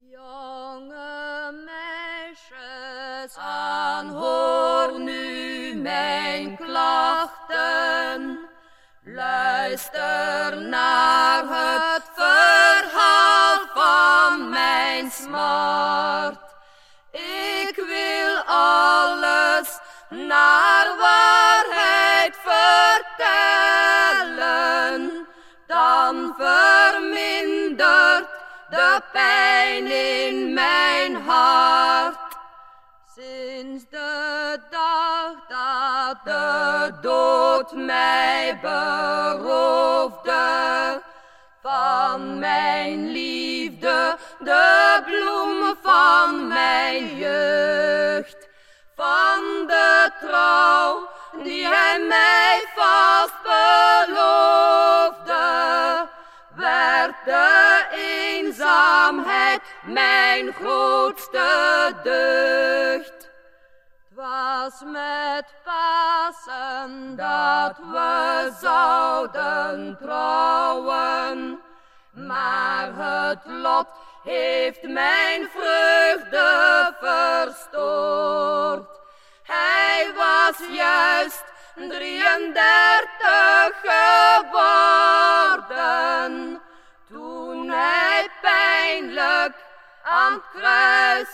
Jonge meisjes, aanhoor nu mijn klachten. Luister naar het verhaal van mijn smart. Ik wil alles naar de pijn in mijn hart. Sinds de dag dat de dood mij beroofde van mijn liefde, de bloem van mijn jeugd, van de trouw die hij mij vast beloofde, eenzaamheid mijn grootste deugd. Was met Pasen dat we zouden trouwen, maar het lot heeft mijn vreugde verstoord. Hij was juist 33 geworden am kruis